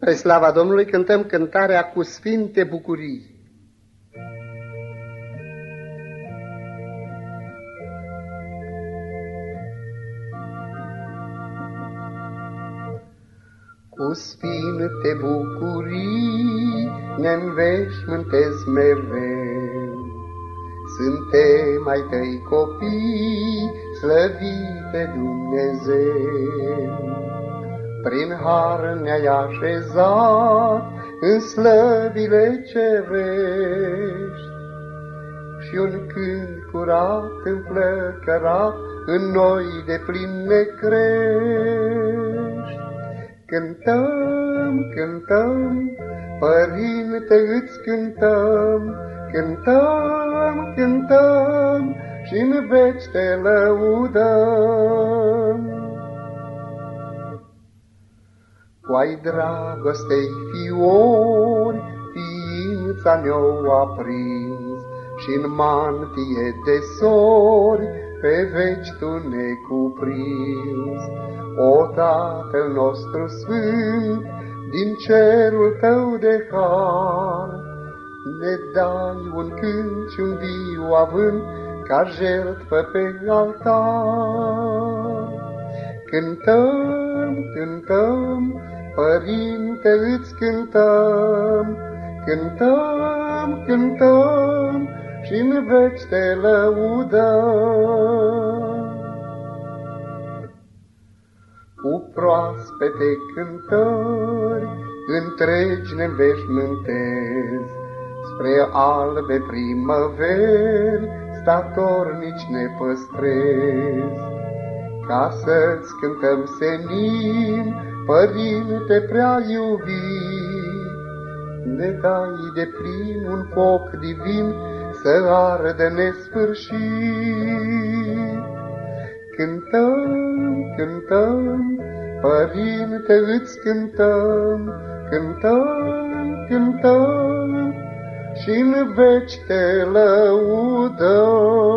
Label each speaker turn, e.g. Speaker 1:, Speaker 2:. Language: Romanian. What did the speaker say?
Speaker 1: Pe slava Domnului cântăm cântarea cu sfinte bucurii. Cu sfinte bucurii ne-nveșmântezi mereu. Suntem ai tăi copii, slăvite Dumnezeu. Prin har ne-ai așezat în slăvile cerești și un cânt curat înflăcărat în noi de plin ne crești. Cântăm, cântăm, Părinte, îți cântăm, cântăm, cântăm și în veci te lăudăm. Ai dragostei fiori, ființa ne-o aprins, și în mantie de sori, pe veci tu ne cuprins. O Tatăl nostru Sfânt, din cerul tău de har, ne dai un cânt și un viu având ca jertfă pe altar. Cântăm, cântăm, Părinte, îți cântăm, cântăm, cântăm și în veci te lăudăm. Cu proaspete cântări întregi ne veșmântezi, spre albe primăveri statornici ne păstrezi. Ca să-ți cântăm senin, Părinte prea iubit, ne dai de plin un foc divin să ardă nesfârșit. Cântăm, cântăm, Părinte, îți cântăm, cântăm, cântăm și în veci te lăudăm.